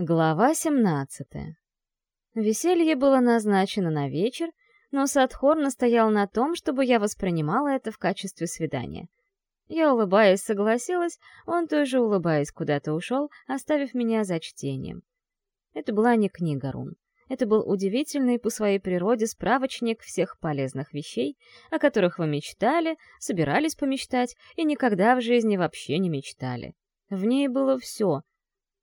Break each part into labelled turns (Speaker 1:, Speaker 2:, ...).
Speaker 1: Глава 17. Веселье было назначено на вечер, но Садхор настоял на том, чтобы я воспринимала это в качестве свидания. Я, улыбаясь, согласилась, он тоже, улыбаясь, куда-то ушел, оставив меня за чтением. Это была не книга рун. Это был удивительный по своей природе справочник всех полезных вещей, о которых вы мечтали, собирались помечтать и никогда в жизни вообще не мечтали. В ней было все —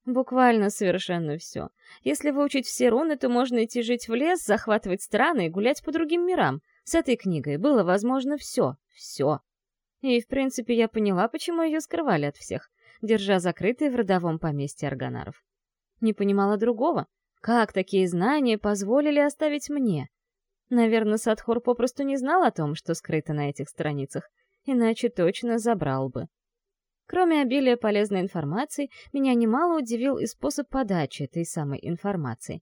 Speaker 1: Буквально совершенно все. Если выучить все руны, то можно идти жить в лес, захватывать страны и гулять по другим мирам. С этой книгой было возможно все, все. И, в принципе, я поняла, почему ее скрывали от всех, держа закрытой в родовом поместье Арганаров. Не понимала другого. Как такие знания позволили оставить мне? Наверное, Садхор попросту не знал о том, что скрыто на этих страницах, иначе точно забрал бы. Кроме обилия полезной информации, меня немало удивил и способ подачи этой самой информации.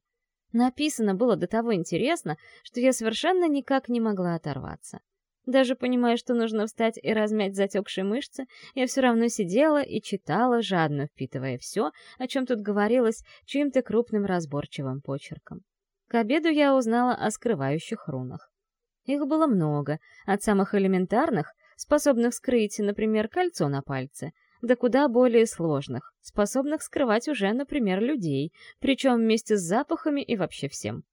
Speaker 1: Написано было до того интересно, что я совершенно никак не могла оторваться. Даже понимая, что нужно встать и размять затекшие мышцы, я все равно сидела и читала, жадно впитывая все, о чем тут говорилось, чьим-то крупным разборчивым почерком. К обеду я узнала о скрывающих рунах. Их было много, от самых элементарных способных скрыть, например, кольцо на пальце, до куда более сложных, способных скрывать уже, например, людей, причем вместе с запахами и вообще всем.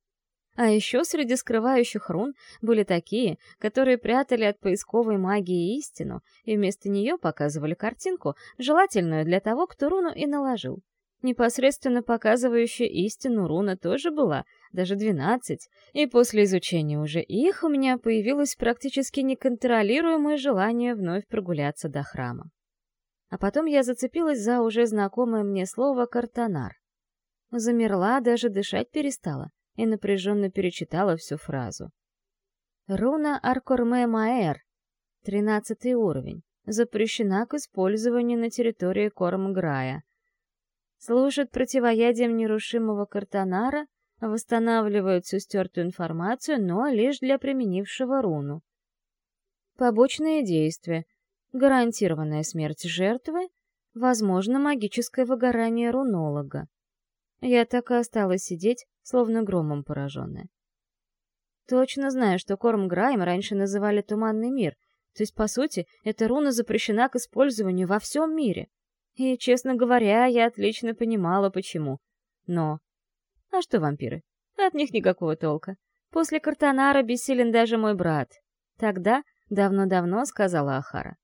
Speaker 1: А еще среди скрывающих рун были такие, которые прятали от поисковой магии истину и вместо нее показывали картинку, желательную для того, кто руну и наложил. Непосредственно показывающая истину руна тоже была, даже 12, и после изучения уже их у меня появилось практически неконтролируемое желание вновь прогуляться до храма. А потом я зацепилась за уже знакомое мне слово «картонар». Замерла, даже дышать перестала, и напряженно перечитала всю фразу. Руна Аркорме Маэр, тринадцатый уровень, запрещена к использованию на территории Кормграя. Служит противоядием нерушимого картонара — восстанавливают всю стертую информацию, но лишь для применившего руну. Побочные действия. Гарантированная смерть жертвы, возможно, магическое выгорание рунолога. Я так и осталась сидеть, словно громом пораженная. Точно знаю, что Корм Грайм раньше называли Туманный мир, то есть, по сути, эта руна запрещена к использованию во всем мире. И, честно говоря, я отлично понимала, почему. Но а что вампиры? От них никакого толка. После Картанара бессилен даже мой брат. Тогда, давно-давно, сказала Ахара.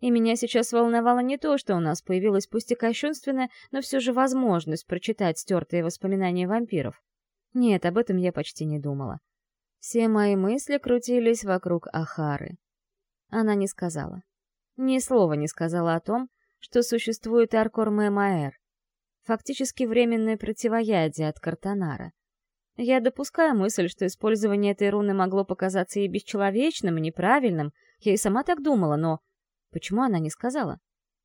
Speaker 1: И меня сейчас волновало не то, что у нас появилась пусть и кощунственная, но все же возможность прочитать стертые воспоминания вампиров. Нет, об этом я почти не думала. Все мои мысли крутились вокруг Ахары. Она не сказала. Ни слова не сказала о том, что существует Аркор Маэр, фактически временное противоядие от Картанара. Я допускаю мысль, что использование этой руны могло показаться ей бесчеловечным и неправильным, я и сама так думала, но... Почему она не сказала?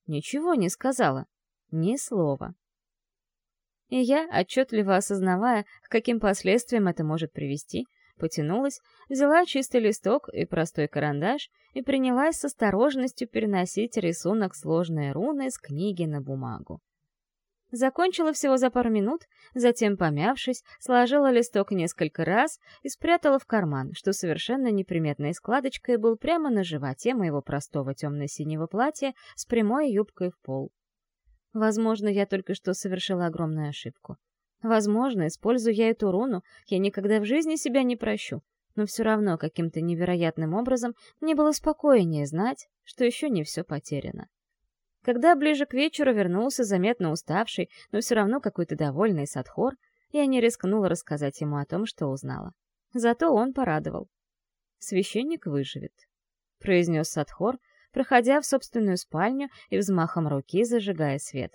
Speaker 1: Ничего не сказала. Ни слова. И я, отчетливо осознавая, к каким последствиям это может привести, потянулась, взяла чистый листок и простой карандаш и принялась с осторожностью переносить рисунок сложной руны с книги на бумагу. Закончила всего за пару минут, затем, помявшись, сложила листок несколько раз и спрятала в карман, что совершенно неприметной складочкой был прямо на животе моего простого темно-синего платья с прямой юбкой в пол. Возможно, я только что совершила огромную ошибку. Возможно, используя я эту руну, я никогда в жизни себя не прощу, но все равно каким-то невероятным образом мне было спокойнее знать, что еще не все потеряно. Когда ближе к вечеру вернулся заметно уставший, но все равно какой-то довольный Садхор, я не рискнула рассказать ему о том, что узнала. Зато он порадовал. «Священник выживет», — произнес Садхор, проходя в собственную спальню и взмахом руки зажигая свет.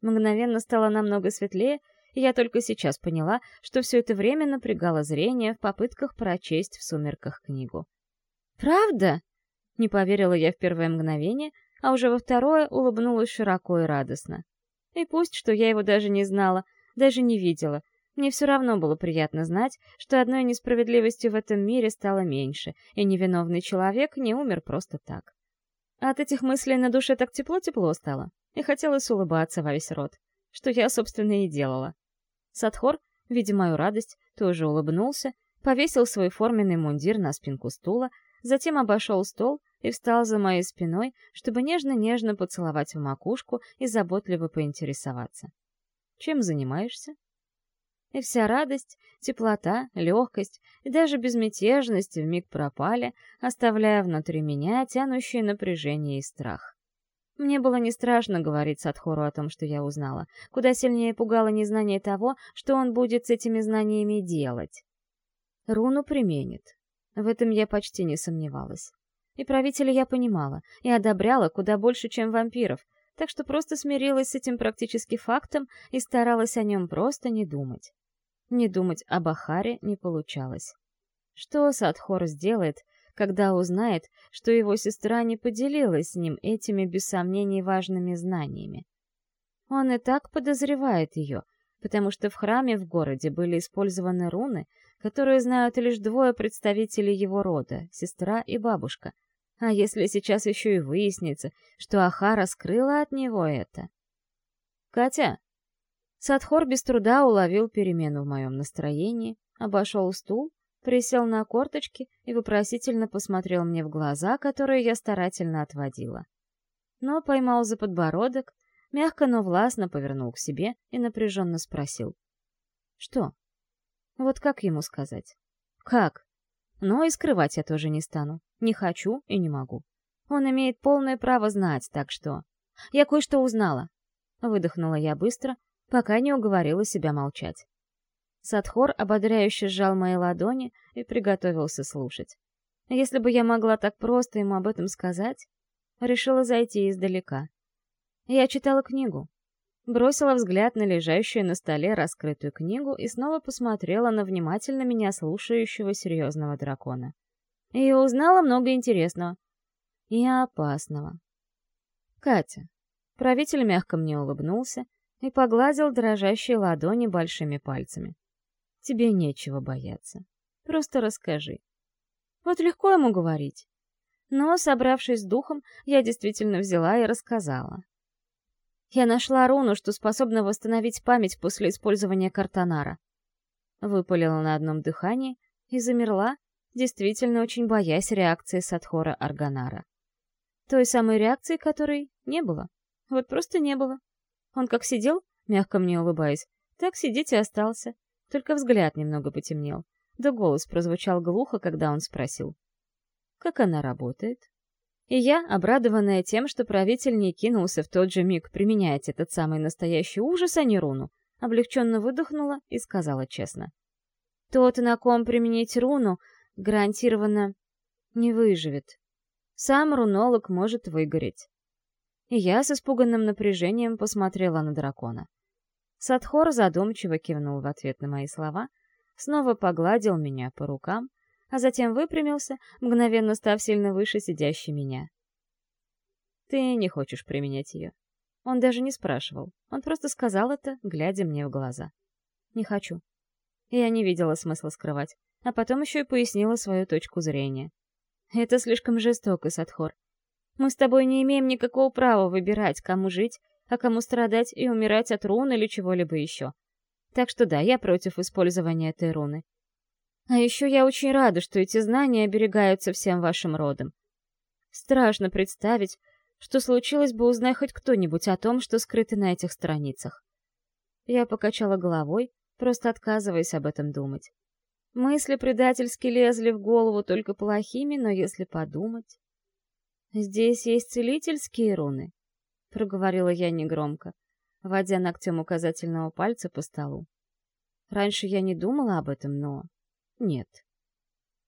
Speaker 1: Мгновенно стало намного светлее, и я только сейчас поняла, что все это время напрягало зрение в попытках прочесть в сумерках книгу. «Правда?» — не поверила я в первое мгновение — а уже во второе улыбнулась широко и радостно. И пусть, что я его даже не знала, даже не видела, мне все равно было приятно знать, что одной несправедливостью в этом мире стало меньше, и невиновный человек не умер просто так. От этих мыслей на душе так тепло-тепло стало, и хотелось улыбаться во весь рот. что я, собственно, и делала. Садхор, видя мою радость, тоже улыбнулся, повесил свой форменный мундир на спинку стула, затем обошел стол и встал за моей спиной, чтобы нежно-нежно поцеловать в макушку и заботливо поинтересоваться. «Чем занимаешься?» И вся радость, теплота, легкость и даже безмятежность вмиг пропали, оставляя внутри меня тянущее напряжение и страх. Мне было не страшно говорить Садхору о том, что я узнала. Куда сильнее пугало незнание того, что он будет с этими знаниями делать. Руну применит. В этом я почти не сомневалась. И правителя я понимала, и одобряла куда больше, чем вампиров, так что просто смирилась с этим практически фактом и старалась о нем просто не думать. Не думать об Ахаре не получалось. Что Садхор сделает, когда узнает, что его сестра не поделилась с ним этими без сомнений важными знаниями. Он и так подозревает ее, потому что в храме в городе были использованы руны, которые знают лишь двое представителей его рода, сестра и бабушка. А если сейчас еще и выяснится, что Ахара скрыла от него это? «Катя!» Садхор без труда уловил перемену в моем настроении, обошел стул присел на корточки и вопросительно посмотрел мне в глаза, которые я старательно отводила. Но поймал за подбородок, мягко, но властно повернул к себе и напряженно спросил. «Что? Вот как ему сказать?» «Как?» Но и скрывать я тоже не стану. Не хочу и не могу. Он имеет полное право знать, так что... Я кое-что узнала. Выдохнула я быстро, пока не уговорила себя молчать. Садхор ободряюще сжал мои ладони и приготовился слушать. Если бы я могла так просто ему об этом сказать, решила зайти издалека. Я читала книгу. Бросила взгляд на лежащую на столе раскрытую книгу и снова посмотрела на внимательно меня слушающего серьезного дракона. И узнала много интересного. И опасного. Катя. Правитель мягко мне улыбнулся и погладил дрожащие ладони большими пальцами. Тебе нечего бояться. Просто расскажи. Вот легко ему говорить. Но, собравшись с духом, я действительно взяла и рассказала. Я нашла руну, что способна восстановить память после использования картонара. Выпалила на одном дыхании и замерла, действительно очень боясь реакции Садхора Арганара. Той самой реакции, которой не было. Вот просто не было. Он как сидел, мягко мне улыбаясь, так сидеть и остался. Только взгляд немного потемнел, да голос прозвучал глухо, когда он спросил. «Как она работает?» И я, обрадованная тем, что правитель не кинулся в тот же миг применять этот самый настоящий ужас, а не руну, облегченно выдохнула и сказала честно. «Тот, на ком применить руну, гарантированно не выживет. Сам рунолог может выгореть». И я с испуганным напряжением посмотрела на дракона. Садхор задумчиво кивнул в ответ на мои слова, снова погладил меня по рукам, а затем выпрямился, мгновенно став сильно выше сидящей меня. «Ты не хочешь применять ее?» Он даже не спрашивал, он просто сказал это, глядя мне в глаза. «Не хочу». Я не видела смысла скрывать, а потом еще и пояснила свою точку зрения. «Это слишком жестоко, Садхор. Мы с тобой не имеем никакого права выбирать, кому жить, а кому страдать и умирать от рун или чего-либо еще. Так что да, я против использования этой руны. А еще я очень рада, что эти знания оберегаются всем вашим родом. Страшно представить, что случилось бы, узнай хоть кто-нибудь о том, что скрыто на этих страницах. Я покачала головой, просто отказываясь об этом думать. Мысли предательски лезли в голову только плохими, но если подумать... Здесь есть целительские руны. — проговорила я негромко, водя ногтем указательного пальца по столу. Раньше я не думала об этом, но... Нет.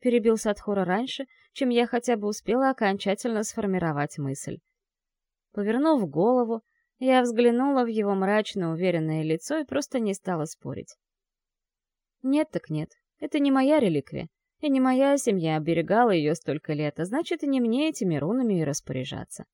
Speaker 1: Перебил Садхора раньше, чем я хотя бы успела окончательно сформировать мысль. Повернув голову, я взглянула в его мрачно уверенное лицо и просто не стала спорить. Нет так нет, это не моя реликвия, и не моя семья оберегала ее столько лет, а значит, и не мне этими рунами и распоряжаться.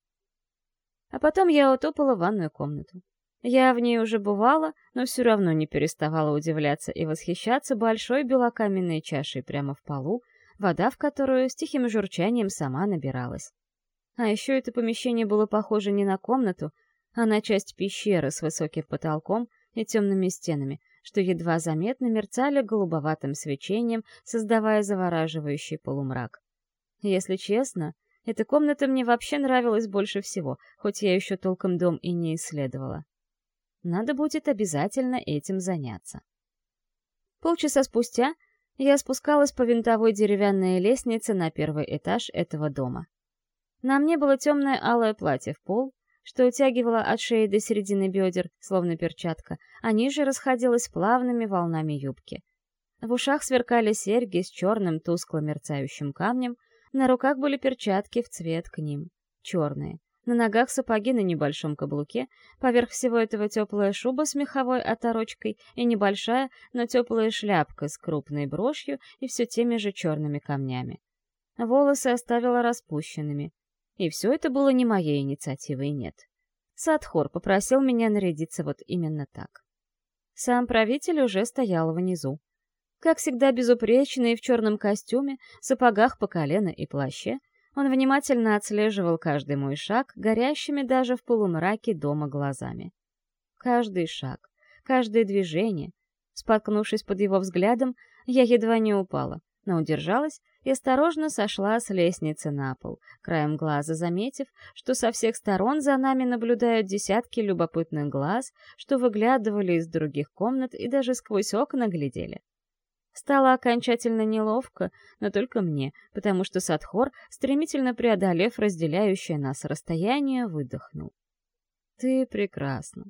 Speaker 1: А потом я утопала в ванную комнату. Я в ней уже бывала, но все равно не переставала удивляться и восхищаться большой белокаменной чашей прямо в полу, вода в которую с тихим журчанием сама набиралась. А еще это помещение было похоже не на комнату, Она часть пещеры с высоким потолком и темными стенами, что едва заметно мерцали голубоватым свечением, создавая завораживающий полумрак. Если честно, эта комната мне вообще нравилась больше всего, хоть я еще толком дом и не исследовала. Надо будет обязательно этим заняться. Полчаса спустя я спускалась по винтовой деревянной лестнице на первый этаж этого дома. На мне было темное алое платье в пол, что утягивало от шеи до середины бедер, словно перчатка, а ниже расходилось плавными волнами юбки. В ушах сверкали серьги с черным тускло мерцающим камнем, на руках были перчатки в цвет к ним, черные. На ногах сапоги на небольшом каблуке, поверх всего этого теплая шуба с меховой оторочкой и небольшая, но теплая шляпка с крупной брошью и все теми же черными камнями. Волосы оставила распущенными. И все это было не моей инициативой, нет. Садхор попросил меня нарядиться вот именно так. Сам правитель уже стоял внизу. Как всегда безупречный в черном костюме, сапогах по колено и плаще, он внимательно отслеживал каждый мой шаг, горящими даже в полумраке дома глазами. Каждый шаг, каждое движение. Споткнувшись под его взглядом, я едва не упала, но удержалась и осторожно сошла с лестницы на пол, краем глаза заметив, что со всех сторон за нами наблюдают десятки любопытных глаз, что выглядывали из других комнат и даже сквозь окна глядели. Стало окончательно неловко, но только мне, потому что Садхор, стремительно преодолев разделяющее нас расстояние, выдохнул. «Ты прекрасна».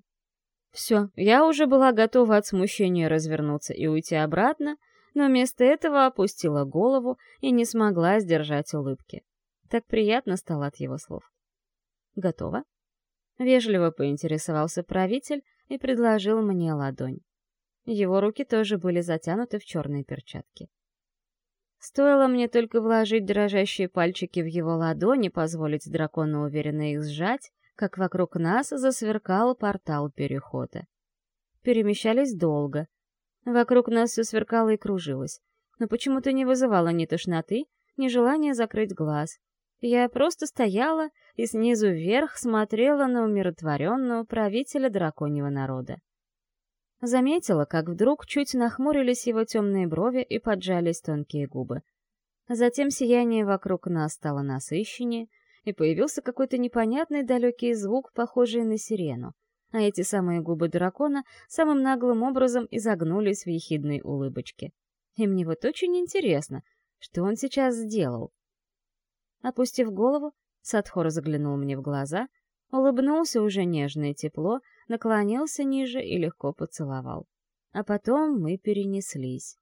Speaker 1: Все, я уже была готова от смущения развернуться и уйти обратно, но вместо этого опустила голову и не смогла сдержать улыбки. Так приятно стало от его слов. «Готово?» Вежливо поинтересовался правитель и предложил мне ладонь. Его руки тоже были затянуты в черные перчатки. Стоило мне только вложить дрожащие пальчики в его ладони, позволить дракону уверенно их сжать, как вокруг нас засверкал портал перехода. Перемещались долго. Вокруг нас все сверкало и кружилось, но почему-то не вызывало ни тошноты, ни желания закрыть глаз. Я просто стояла и снизу вверх смотрела на умиротворенного правителя драконьего народа. Заметила, как вдруг чуть нахмурились его темные брови и поджались тонкие губы. Затем сияние вокруг нас стало насыщеннее, и появился какой-то непонятный далекий звук, похожий на сирену. А эти самые губы дракона самым наглым образом изогнулись в ехидной улыбочке. И мне вот очень интересно, что он сейчас сделал. Опустив голову, Садхор заглянул мне в глаза, улыбнулся уже нежно и тепло, наклонился ниже и легко поцеловал. А потом мы перенеслись.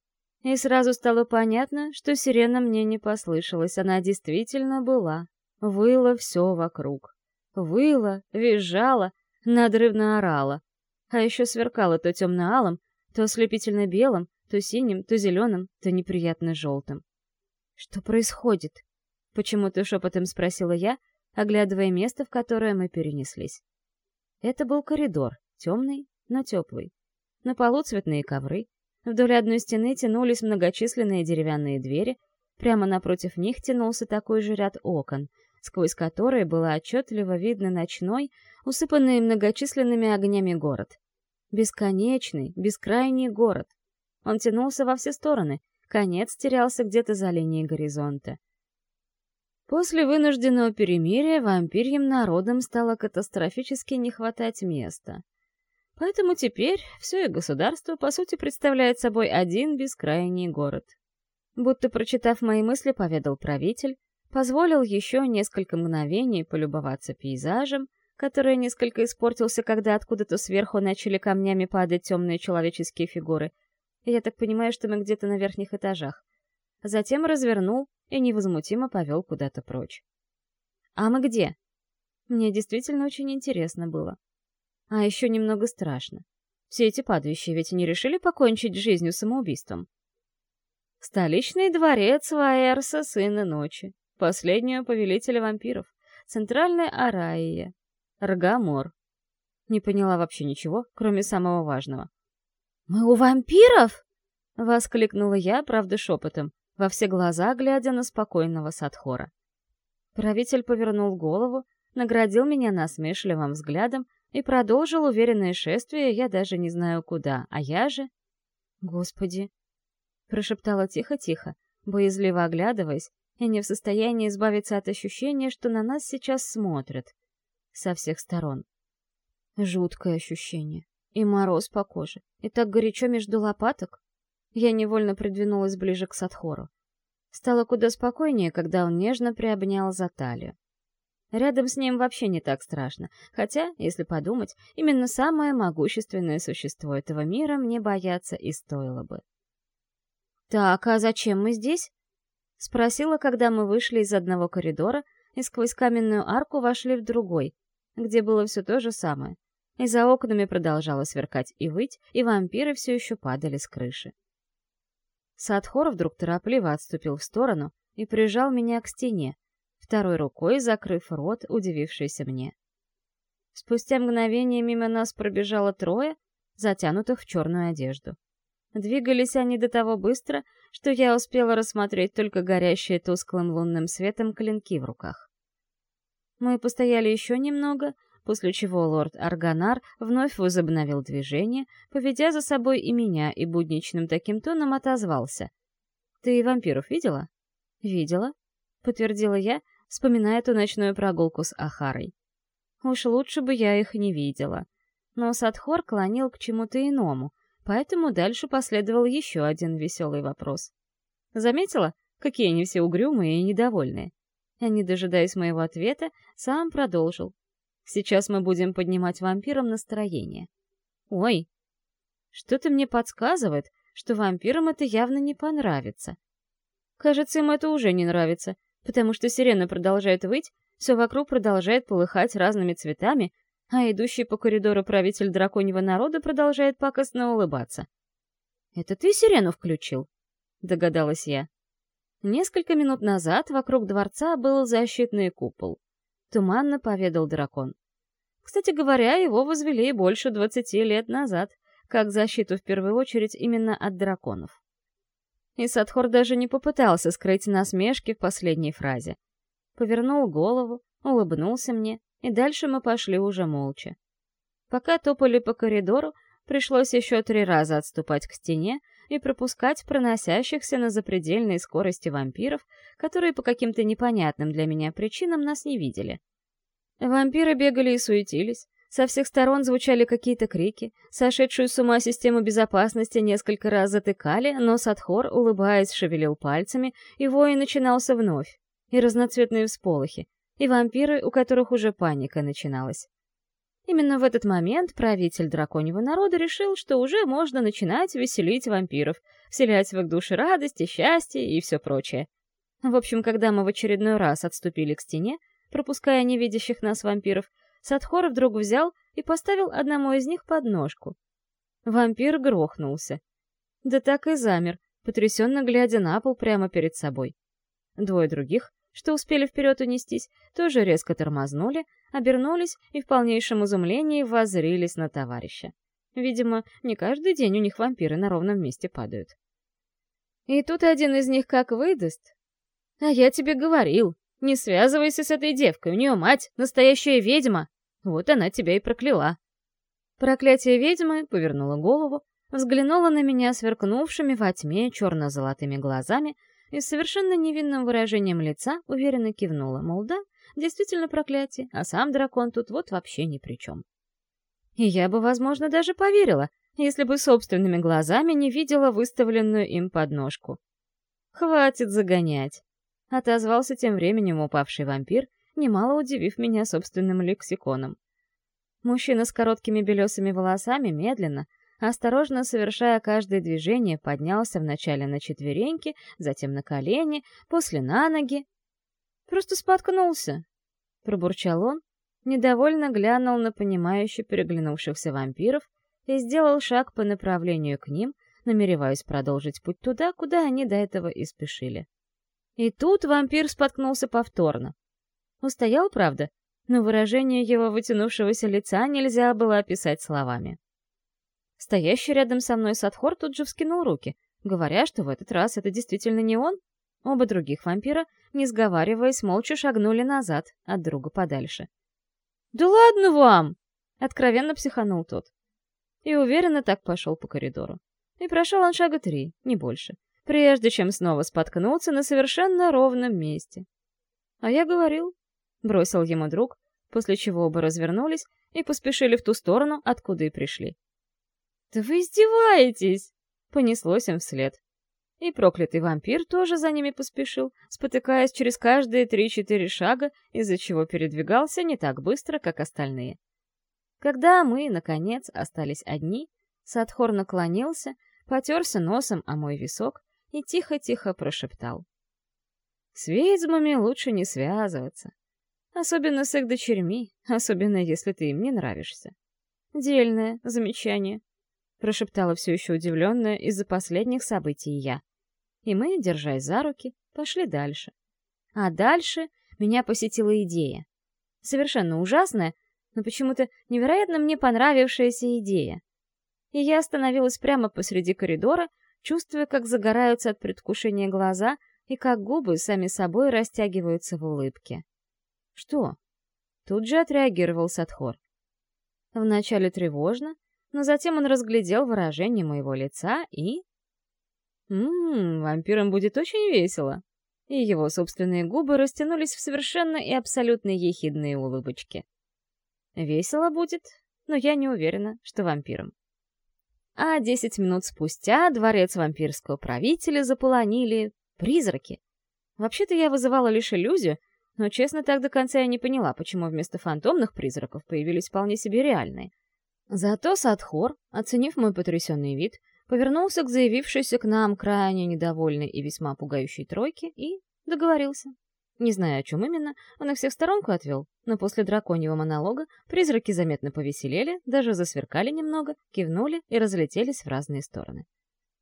Speaker 1: И сразу стало понятно, что сирена мне не послышалась, она действительно была. Выло все вокруг. Выла, визжала, надрывно орала. А еще сверкала то темно-алым, то ослепительно белым, то синим, то зеленым, то неприятно желтым. «Что происходит?» — почему-то шепотом спросила я, оглядывая место, в которое мы перенеслись. Это был коридор, темный, но теплый. На полу цветные ковры. Вдоль одной стены тянулись многочисленные деревянные двери, прямо напротив них тянулся такой же ряд окон, сквозь которые было отчетливо видно ночной, усыпанный многочисленными огнями город. Бесконечный, бескрайний город. Он тянулся во все стороны, конец терялся где-то за линией горизонта. После вынужденного перемирия вампирьим народам стало катастрофически не хватать места. Поэтому теперь все их государство, по сути, представляет собой один бескрайний город. Будто прочитав мои мысли, поведал правитель, позволил еще несколько мгновений полюбоваться пейзажем, который несколько испортился, когда откуда-то сверху начали камнями падать темные человеческие фигуры. Я так понимаю, что мы где-то на верхних этажах. Затем развернул и невозмутимо повел куда-то прочь. «А мы где?» Мне действительно очень интересно было. А еще немного страшно. Все эти падающие ведь не решили покончить жизнью самоубийством. Столичный дворец Ваэрса, сына ночи, последнего повелителя вампиров, центральная Араия, Ргамор. Не поняла вообще ничего, кроме самого важного. «Мы у вампиров?» — воскликнула я, правда, шепотом, во все глаза глядя на спокойного Садхора. Правитель повернул голову, наградил меня насмешливым взглядом и продолжил уверенное шествие, я даже не знаю куда, а я же... «Господи!» — прошептала тихо-тихо, боязливо оглядываясь, и не в состоянии избавиться от ощущения, что на нас сейчас смотрят. Со всех сторон. Жуткое ощущение. И мороз по коже. И так горячо между лопаток. Я невольно придвинулась ближе к Садхору. Стало куда спокойнее, когда он нежно приобнял за талию. Рядом с ним вообще не так страшно, хотя, если подумать, именно самое могущественное существо этого мира мне бояться и стоило бы. «Так, а зачем мы здесь?» — спросила, когда мы вышли из одного коридора и сквозь каменную арку вошли в другой, где было все то же самое. И за окнами продолжало сверкать и выть, и вампиры все еще падали с крыши. Садхор вдруг торопливо отступил в сторону и прижал меня к стене, второй рукой закрыв рот, удивившийся мне. Спустя мгновение мимо нас пробежало трое, затянутых в черную одежду. Двигались они до того быстро, что я успела рассмотреть только горящие тусклым лунным светом клинки в руках. Мы постояли еще немного, после чего лорд Арганар вновь возобновил движение, поведя за собой и меня, и будничным таким тоном отозвался. «Ты вампиров видела?» «Видела», — подтвердила я, вспоминая ту ночную прогулку с Ахарой. Уж лучше бы я их не видела. Но Садхор клонил к чему-то иному, поэтому дальше последовал еще один веселый вопрос. Заметила, какие они все угрюмые и недовольные? А не дожидаясь моего ответа, сам продолжил. Сейчас мы будем поднимать вампирам настроение. Ой, что-то мне подсказывает, что вампирам это явно не понравится. Кажется, им это уже не нравится, потому что сирена продолжает выть, все вокруг продолжает полыхать разными цветами, а идущий по коридору правитель драконьего народа продолжает пакостно улыбаться. «Это ты сирену включил?» — догадалась я. Несколько минут назад вокруг дворца был защитный купол. Туманно поведал дракон. Кстати говоря, его возвели больше двадцати лет назад, как защиту в первую очередь именно от драконов. И Садхор даже не попытался скрыть насмешки в последней фразе. Повернул голову, улыбнулся мне, и дальше мы пошли уже молча. Пока топали по коридору, пришлось еще три раза отступать к стене и пропускать проносящихся на запредельной скорости вампиров, которые по каким-то непонятным для меня причинам нас не видели. Вампиры бегали и суетились, со всех сторон звучали какие-то крики, сошедшую с ума систему безопасности несколько раз затыкали, но Садхор, улыбаясь, шевелил пальцами, и вой начинался вновь. И разноцветные всполохи, и вампиры, у которых уже паника начиналась. Именно в этот момент правитель драконьего народа решил, что уже можно начинать веселить вампиров, вселять в их души радость и счастье и все прочее. В общем, когда мы в очередной раз отступили к стене, пропуская невидящих нас вампиров, Садхор вдруг взял и поставил одному из них подножку. Вампир грохнулся. Да так и замер, потрясенно глядя на пол прямо перед собой. Двое других, что успели вперед унестись, тоже резко тормознули, обернулись и в полнейшем изумлении воззрились на товарища. Видимо, не каждый день у них вампиры на ровном месте падают. И тут один из них как выдаст. А я тебе говорил, не связывайся с этой девкой, у нее мать настоящая ведьма. Вот она тебя и прокляла. Проклятие ведьмы повернула голову, взглянула на меня сверкнувшими во тьме черно-золотыми глазами и с совершенно невинным выражением лица уверенно кивнула, мол, да, действительно проклятие, а сам дракон тут вот вообще ни при чем. И я бы, возможно, даже поверила, если бы собственными глазами не видела выставленную им подножку. «Хватит загонять!» — отозвался тем временем упавший вампир немало удивив меня собственным лексиконом. Мужчина с короткими белесыми волосами медленно, осторожно совершая каждое движение, поднялся вначале на четвереньки, затем на колени, после на ноги. «Просто споткнулся», — пробурчал он, недовольно глянул на понимающе переглянувшихся вампиров и сделал шаг по направлению к ним, намереваясь продолжить путь туда, куда они до этого и спешили. И тут вампир споткнулся повторно, Устоял, правда, но выражение его вытянувшегося лица нельзя было описать словами. Стоящий рядом со мной Садхор тут же вскинул руки, говоря, что в этот раз это действительно не он. Оба других вампира, не сговариваясь, молча шагнули назад, от друга подальше. «Да ладно вам!» Откровенно психанул тот. И уверенно так пошел по коридору. И прошел он шага три, не больше, прежде чем снова споткнуться на совершенно ровном месте. А я говорил, бросил ему друг, после чего оба развернулись и поспешили в ту сторону, откуда и пришли. «Да вы издеваетесь!» — понеслось им вслед. И проклятый вампир тоже за ними поспешил, спотыкаясь через каждые три-четыре шага, из-за чего передвигался не так быстро, как остальные. Когда мы, наконец, остались одни, Садхор наклонился, потерся носом о мой висок и тихо-тихо прошептал. «С ведьмами лучше не связываться. Особенно с их дочерьми, особенно если ты им не нравишься. Дельное замечание», — прошептала все еще удивленная из-за последних событий я. И мы, держась за руки, пошли дальше. А дальше меня посетила идея. Совершенно ужасная, но почему-то невероятно мне понравившаяся идея. И я остановилась прямо посреди коридора, чувствуя, как загораются от предвкушения глаза и как губы сами собой растягиваются в улыбке. «Что?» Тут же отреагировал Садхор. Вначале тревожно, но затем он разглядел выражение моего лица и... «Ммм, вампирам будет очень весело!» И его собственные губы растянулись в совершенно и абсолютно ехидные улыбочки. Весело будет, но я не уверена, что вампиром. А десять минут спустя дворец вампирского правителя заполонили призраки. Вообще-то я вызывала лишь иллюзию, но, честно, так до конца я не поняла, почему вместо фантомных призраков появились вполне себе реальные. Зато Садхор, оценив мой потрясенный вид, повернулся к заявившейся к нам крайне недовольной и весьма пугающей тройке и договорился. Не знаю, о чем именно, он их всех в сторонку отвел, но после драконьего монолога призраки заметно повеселели, даже засверкали немного, кивнули и разлетелись в разные стороны.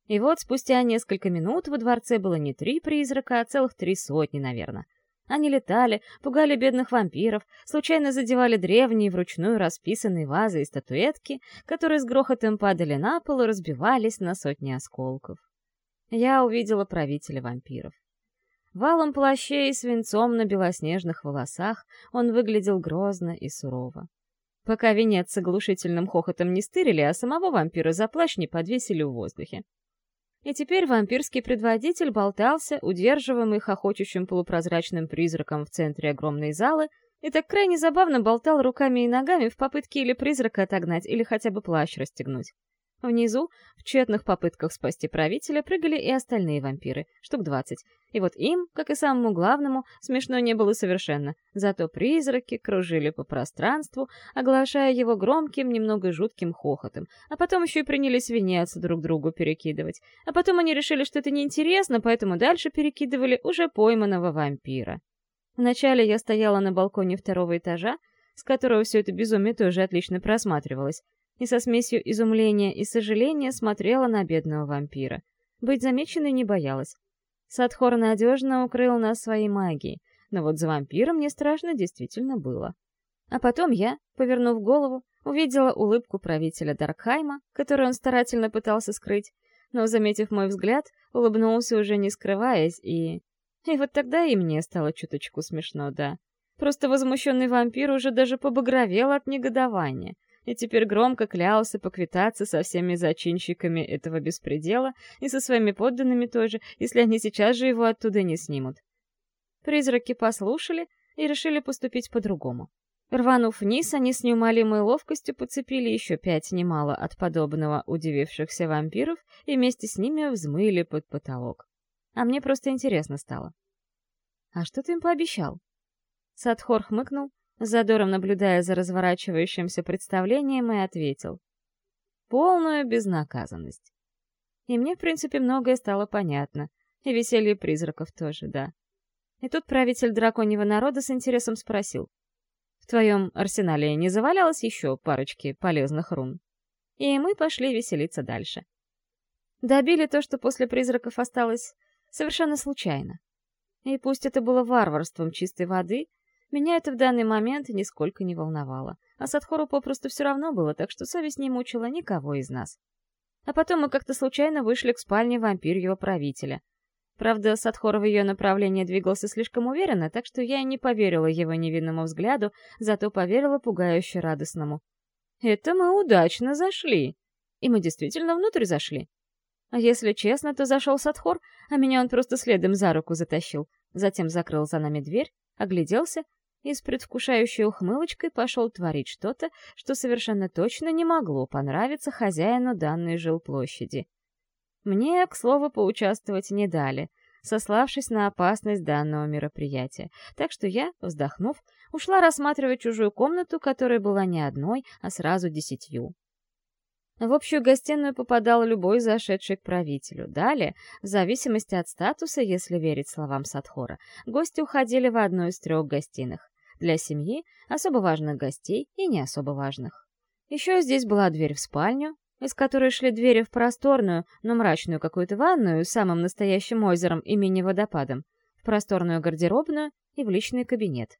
Speaker 1: И вот спустя несколько минут во дворце было не три призрака, а целых три сотни, наверное. Они летали, пугали бедных вампиров, случайно задевали древние вручную расписанные вазы и статуэтки, которые с грохотом падали на пол и разбивались на сотни осколков. Я увидела правителя вампиров. Валом плаще и свинцом на белоснежных волосах он выглядел грозно и сурово. Пока венец с оглушительным хохотом не стырили, а самого вампира за плащ не подвесили в воздухе. И теперь вампирский предводитель болтался, удерживаемый хохочущим полупрозрачным призраком в центре огромной залы, и так крайне забавно болтал руками и ногами в попытке или призрака отогнать, или хотя бы плащ расстегнуть. Внизу, в тщетных попытках спасти правителя, прыгали и остальные вампиры, штук двадцать. И вот им, как и самому главному, смешно не было совершенно. Зато призраки кружили по пространству, оглашая его громким, немного жутким хохотом. А потом еще и принялись венец друг другу перекидывать. А потом они решили, что это неинтересно, поэтому дальше перекидывали уже пойманного вампира. Вначале я стояла на балконе второго этажа, с которого все это безумие тоже отлично просматривалось и со смесью изумления и сожаления смотрела на бедного вампира. Быть замеченной не боялась. Садхор надежно укрыл нас своей магией, но вот за вампиром мне страшно действительно было. А потом я, повернув голову, увидела улыбку правителя Даркхайма, которую он старательно пытался скрыть, но, заметив мой взгляд, улыбнулся уже не скрываясь, и... И вот тогда и мне стало чуточку смешно, да. Просто возмущенный вампир уже даже побагровел от негодования — и теперь громко клялся поквитаться со всеми зачинщиками этого беспредела и со своими подданными тоже, если они сейчас же его оттуда не снимут. Призраки послушали и решили поступить по-другому. Рванув вниз, они с неумолимой ловкостью подцепили еще пять немало от подобного удивившихся вампиров и вместе с ними взмыли под потолок. А мне просто интересно стало. «А что ты им пообещал?» Садхор хмыкнул, задором наблюдая за разворачивающимся представлением, и ответил. Полную безнаказанность. И мне, в принципе, многое стало понятно. И веселье призраков тоже, да. И тут правитель драконьего народа с интересом спросил. «В твоем арсенале не завалялось еще парочки полезных рун?» И мы пошли веселиться дальше. Добили то, что после призраков осталось совершенно случайно. И пусть это было варварством чистой воды, меня это в данный момент нисколько не волновало, а Садхору попросту все равно было, так что совесть не мучила никого из нас. А потом мы как-то случайно вышли к спальне вампирьего правителя. Правда, Садхор в ее направлении двигался слишком уверенно, так что я не поверила его невинному взгляду, зато поверила пугающе радостному. Это мы удачно зашли. И мы действительно внутрь зашли. А если честно, то зашел Садхор, а меня он просто следом за руку затащил. Затем закрыл за нами дверь, огляделся и с предвкушающей ухмылочкой пошел творить что-то, что совершенно точно не могло понравиться хозяину данной жилплощади. Мне, к слову, поучаствовать не дали, сославшись на опасность данного мероприятия, так что я, вздохнув, ушла рассматривать чужую комнату, которая была не одной, а сразу десятью. В общую гостиную попадал любой зашедший к правителю. Далее, в зависимости от статуса, если верить словам Садхора, гости уходили в одну из трех гостиных. Для семьи, особо важных гостей и не особо важных. Еще здесь была дверь в спальню, из которой шли двери в просторную, но мрачную какую-то ванную с самым настоящим озером и мини-водопадом, в просторную гардеробную и в личный кабинет.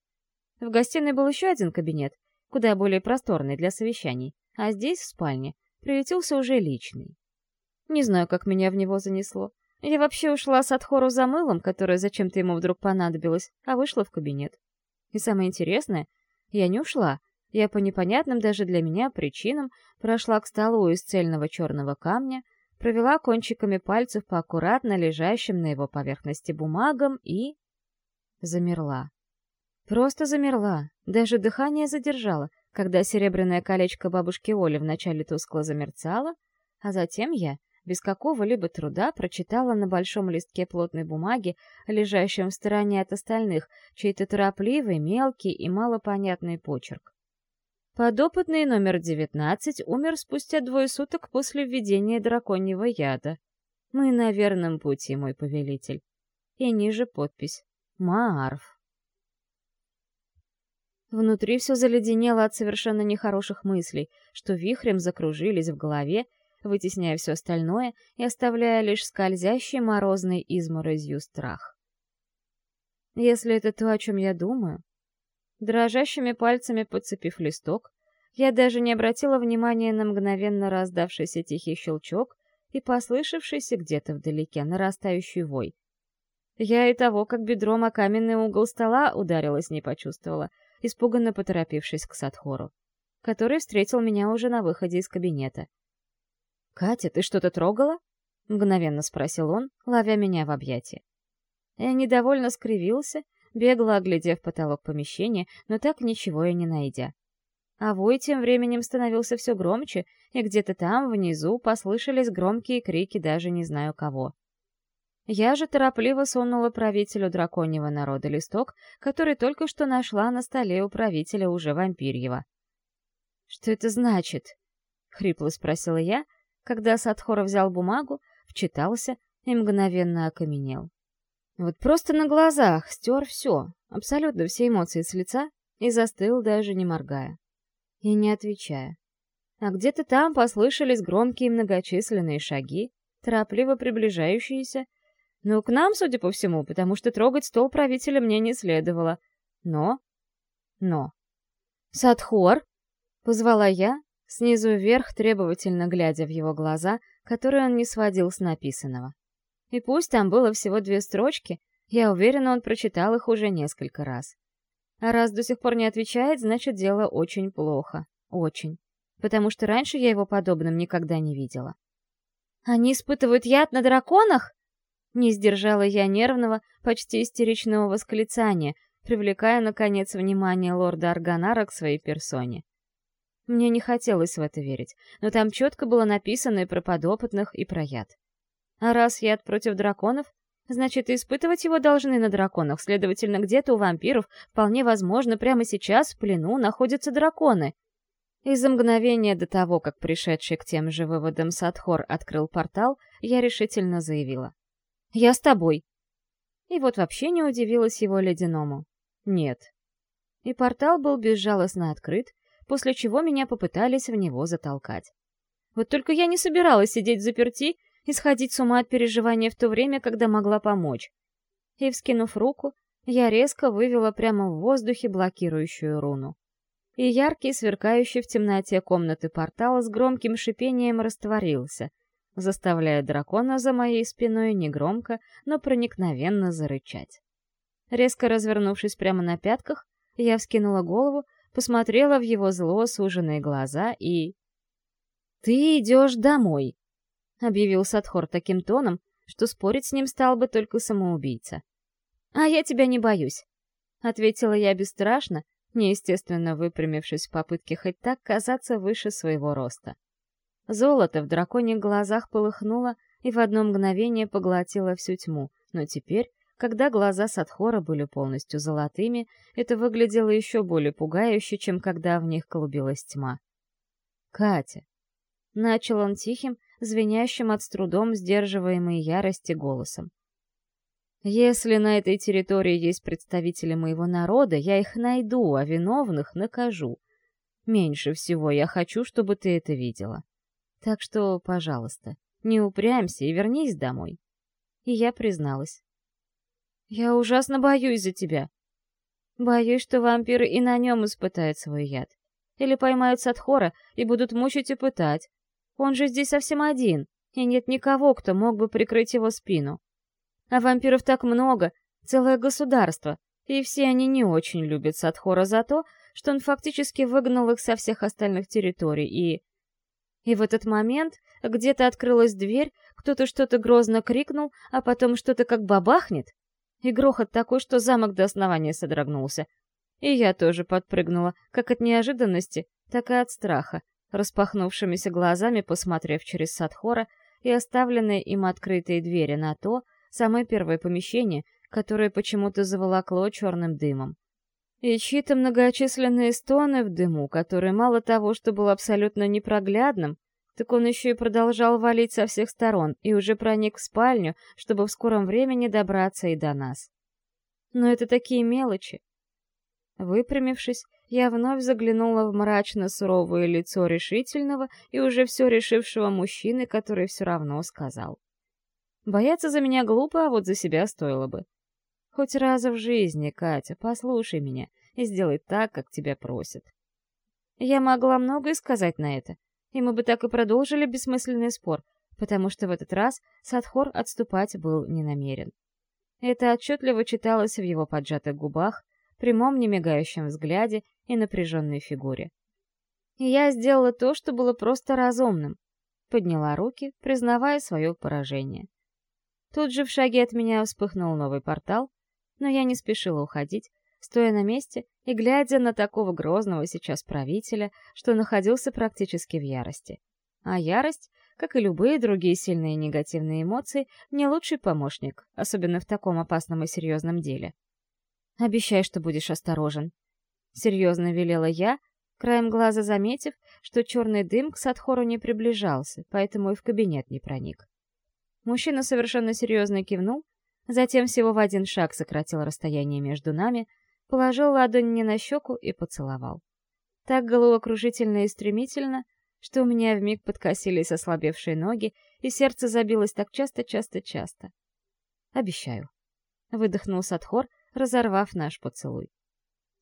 Speaker 1: В гостиной был еще один кабинет, куда более просторный для совещаний, а здесь, в спальне, приютился уже личный. Не знаю, как меня в него занесло. Я вообще ушла с отхору за мылом, которое зачем-то ему вдруг понадобилось, а вышла в кабинет. И самое интересное, я не ушла. Я по непонятным даже для меня причинам прошла к столу из цельного черного камня, провела кончиками пальцев по аккуратно лежащим на его поверхности бумагам и... замерла. Просто замерла, даже дыхание задержала, когда серебряное колечко бабушки Оли вначале тускло замерцало, а затем я, без какого-либо труда, прочитала на большом листке плотной бумаги, лежащем в стороне от остальных, чей-то торопливый, мелкий и малопонятный почерк. Подопытный номер 19 умер спустя двое суток после введения драконьего яда. Мы на верном пути, мой повелитель. И ниже подпись «Маарф». Внутри все заледенело от совершенно нехороших мыслей, что вихрем закружились в голове, вытесняя все остальное и оставляя лишь скользящий морозной изморозью страх. Если это то, о чем я думаю... Дрожащими пальцами подцепив листок, я даже не обратила внимания на мгновенно раздавшийся тихий щелчок и послышавшийся где-то вдалеке нарастающий вой. Я и того, как бедром о каменный угол стола ударилась, не почувствовала — испуганно поторопившись к Садхору, который встретил меня уже на выходе из кабинета. «Катя, ты что-то трогала?» — мгновенно спросил он, ловя меня в объятия. Я недовольно скривился, бегло оглядев потолок помещения, но так ничего и не найдя. А вой тем временем становился все громче, и где-то там, внизу, послышались громкие крики даже не знаю кого. Я же торопливо сунула правителю драконьего народа листок, который только что нашла на столе у правителя уже вампирьего. «Что это значит?» — хрипло спросила я, когда Садхора взял бумагу, вчитался и мгновенно окаменел. Вот просто на глазах стер все, абсолютно все эмоции с лица, и застыл, даже не моргая. И не отвечая. А где-то там послышались громкие многочисленные шаги, торопливо приближающиеся, ну, к нам, судя по всему, потому что трогать стол правителя мне не следовало. Но... Но... «Садхор!» — позвала я, снизу вверх требовательно глядя в его глаза, которые он не сводил с написанного. И пусть там было всего две строчки, я уверена, он прочитал их уже несколько раз. А раз до сих пор не отвечает, значит, дело очень плохо. Очень. Потому что раньше я его подобным никогда не видела. «Они испытывают яд на драконах?» Не сдержала я нервного, почти истеричного восклицания, привлекая, наконец, внимание лорда Арганара к своей персоне. Мне не хотелось в это верить, но там четко было написано и про подопытных, и про яд. А раз яд против драконов, значит, и испытывать его должны на драконах, следовательно, где-то у вампиров, вполне возможно, прямо сейчас в плену находятся драконы. И за мгновение до того, как пришедший к тем же выводам Садхор открыл портал, я решительно заявила. Я с тобой. И вот вообще не удивилась его ледяному. Нет. И портал был безжалостно открыт, после чего меня попытались в него затолкать. Вот только я не собиралась сидеть заперти и сходить с ума от переживания в то время, когда могла помочь. И, вскинув руку, я резко вывела прямо в воздухе блокирующую руну. И яркий, сверкающий в темноте комнаты портал с громким шипением растворился — заставляя дракона за моей спиной негромко, но проникновенно зарычать. Резко развернувшись прямо на пятках, я вскинула голову, посмотрела в его зло суженные глаза и... «Ты идешь домой», — объявил Садхор таким тоном, что спорить с ним стал бы только самоубийца. «А я тебя не боюсь», — ответила я бесстрашно, неестественно выпрямившись в попытке хоть так казаться выше своего роста. Золото в драконьих глазах полыхнуло и в одно мгновение поглотило всю тьму, но теперь, когда глаза Садхора были полностью золотыми, это выглядело еще более пугающе, чем когда в них клубилась тьма. «Катя!» — начал он тихим, звенящим от с трудом сдерживаемой ярости голосом. Если на этой территории есть представители моего народа, я их найду, а виновных накажу. Меньше всего я хочу, чтобы ты это видела. Так что, пожалуйста, не упрямься и вернись домой. И я призналась. Я ужасно боюсь за тебя. Боюсь, что вампиры и на нем испытают свой яд. Или поймают Садхора и будут мучить и пытать. Он же здесь совсем один, и нет никого, кто мог бы прикрыть его спину. А вампиров так много, целое государство, и все они не очень любят Садхора за то, что он фактически выгнал их со всех остальных территорий, и... И в этот момент где-то открылась дверь, кто-то что-то грозно крикнул, а потом что-то как бабахнет, и грохот такой, что замок до основания содрогнулся. И я тоже подпрыгнула, как от неожиданности, так и от страха, распахнувшимися глазами посмотрев через Садхора и оставленные им открытые двери на то, самое первое помещение, которое почему-то заволокло черным дымом. И чьи-то многочисленные стоны в дыму, который мало того, что был абсолютно непроглядным, так он еще и продолжал валить со всех сторон и уже проник в спальню, чтобы в скором времени добраться и до нас. Но это такие мелочи. Выпрямившись, я вновь заглянула в мрачно-суровое лицо решительного и уже все решившего мужчины, который все равно сказал. Бояться за меня глупо, а вот за себя стоило бы. Хоть раз в жизни, Катя, послушай меня и сделай так, как тебя просят. Я могла многое сказать на это, и мы бы так и продолжили бессмысленный спор, потому что в этот раз Садхор отступать был не намерен. Это отчетливо читалось в его поджатых губах, прямом немигающем взгляде и напряженной фигуре. Я сделала то, что было просто разумным. Подняла руки, признавая свое поражение. Тут же в шаге от меня вспыхнул новый портал, но я не спешила уходить, стоя на месте и глядя на такого грозного сейчас правителя, что находился практически в ярости. А ярость, как и любые другие сильные негативные эмоции, не лучший помощник, особенно в таком опасном и серьезном деле. «Обещай, что будешь осторожен», — серьезно велела я, краем глаза заметив, что черный дым к Садхору не приближался, поэтому и в кабинет не проник. Мужчина совершенно серьезно кивнул, затем всего в один шаг сократил расстояние между нами, положил ладонь мне на щеку и поцеловал. Так головокружительно и стремительно, что у меня вмиг подкосились ослабевшие ноги, и сердце забилось так часто-часто-часто. «Обещаю», — выдохнул Садхор, разорвав наш поцелуй.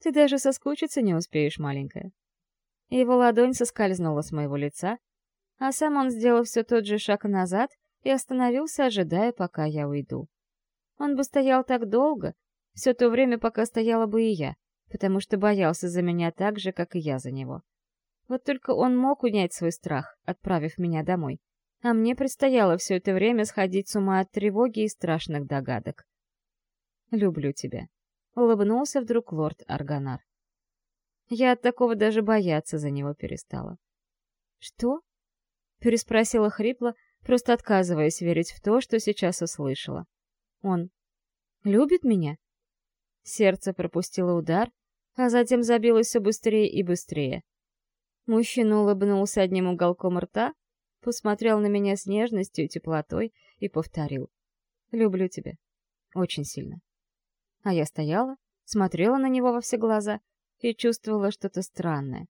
Speaker 1: «Ты даже соскучиться не успеешь, маленькая». Его ладонь соскользнула с моего лица, а сам он сделал все тот же шаг назад — и остановился, ожидая, пока я уйду. Он бы стоял так долго, все то время, пока стояла бы и я, потому что боялся за меня так же, как и я за него. Вот только он мог унять свой страх, отправив меня домой. А мне предстояло все это время сходить с ума от тревоги и страшных догадок. «Люблю тебя», — улыбнулся вдруг лорд Арганар. Я от такого даже бояться за него перестала. «Что?» — переспросила хрипло, просто отказываясь верить в то, что сейчас услышала. Он любит меня? Сердце пропустило удар, а затем забилось все быстрее и быстрее. Мужчина улыбнулся одним уголком рта, посмотрел на меня с нежностью и теплотой и повторил. «Люблю тебя. Очень сильно». А я стояла, смотрела на него во все глаза и чувствовала что-то странное.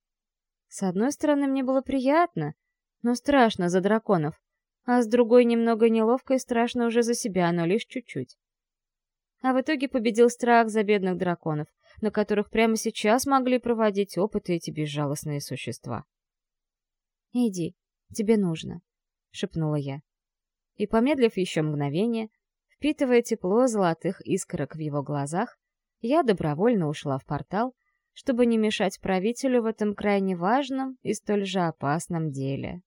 Speaker 1: С одной стороны, мне было приятно, но страшно за драконов, а с другой немного неловко и страшно уже за себя, но лишь чуть-чуть. А в итоге победил страх за бедных драконов, на которых прямо сейчас могли проводить опыты эти безжалостные существа. «Иди, тебе нужно», — шепнула я. И, помедлив еще мгновение, впитывая тепло золотых искорок в его глазах, я добровольно ушла в портал, чтобы не мешать правителю в этом крайне важном и столь же опасном деле.